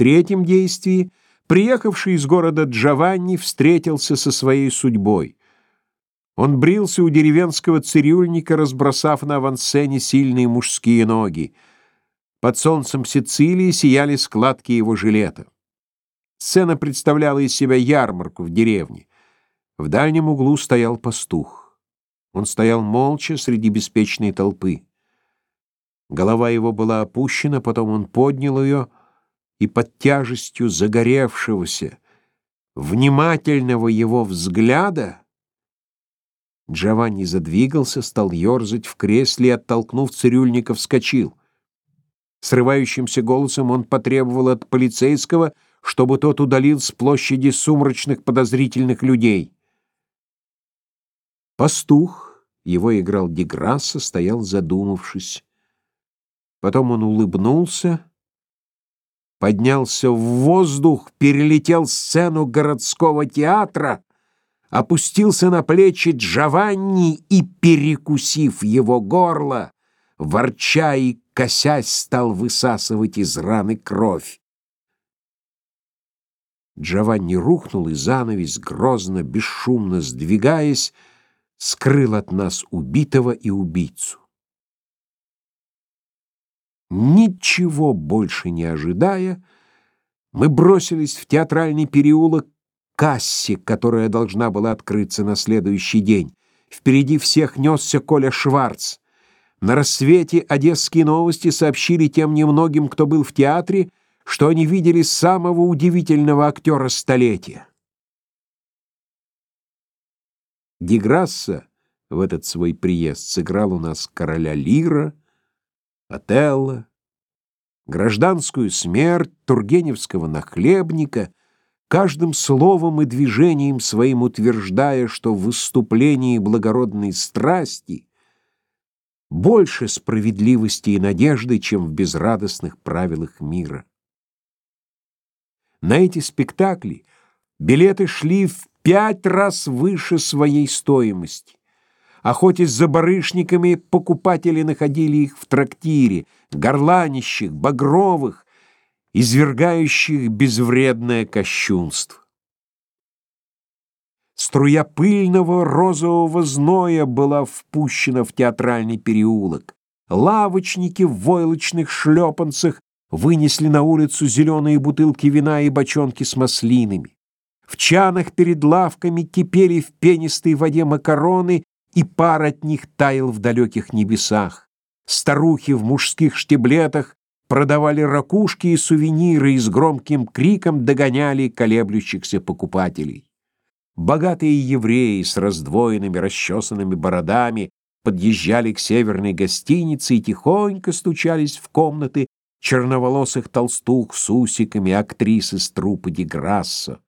третьем действии приехавший из города Джованни встретился со своей судьбой. Он брился у деревенского цирюльника, разбросав на авансцене сильные мужские ноги. Под солнцем Сицилии сияли складки его жилета. Сцена представляла из себя ярмарку в деревне. В дальнем углу стоял пастух. Он стоял молча среди беспечной толпы. Голова его была опущена, потом он поднял ее, и под тяжестью загоревшегося, внимательного его взгляда Джованни задвигался, стал ерзать в кресле и, оттолкнув цирюльника, вскочил. Срывающимся голосом он потребовал от полицейского, чтобы тот удалил с площади сумрачных подозрительных людей. Пастух, его играл Деграсса, стоял задумавшись. Потом он улыбнулся, поднялся в воздух, перелетел сцену городского театра опустился на плечи Джованни и, перекусив его горло, ворча и косясь, стал высасывать из раны кровь. Джованни рухнул, и занавес, грозно, бесшумно сдвигаясь, скрыл от нас убитого и убийцу. Ничего больше не ожидая, мы бросились в театральный переулок кассе, которая должна была открыться на следующий день. Впереди всех несся Коля Шварц. На рассвете одесские новости сообщили тем немногим, кто был в театре, что они видели самого удивительного актера столетия. Деграсса в этот свой приезд сыграл у нас короля Лира, Отелло, гражданскую смерть, тургеневского нахлебника — каждым словом и движением своим утверждая, что в выступлении благородной страсти больше справедливости и надежды, чем в безрадостных правилах мира. На эти спектакли билеты шли в пять раз выше своей стоимости. Охотясь за барышниками, покупатели находили их в трактире, горланищих, багровых, извергающих безвредное кощунство. Струя пыльного розового зноя была впущена в театральный переулок. Лавочники в войлочных шлепанцах вынесли на улицу зеленые бутылки вина и бочонки с маслинами. В чанах перед лавками кипели в пенистой воде макароны, и пар от них таял в далеких небесах. Старухи в мужских штиблетах продавали ракушки и сувениры и с громким криком догоняли колеблющихся покупателей. Богатые евреи с раздвоенными расчесанными бородами подъезжали к северной гостинице и тихонько стучались в комнаты черноволосых толстух с усиками актрисы с труппы Деграссо.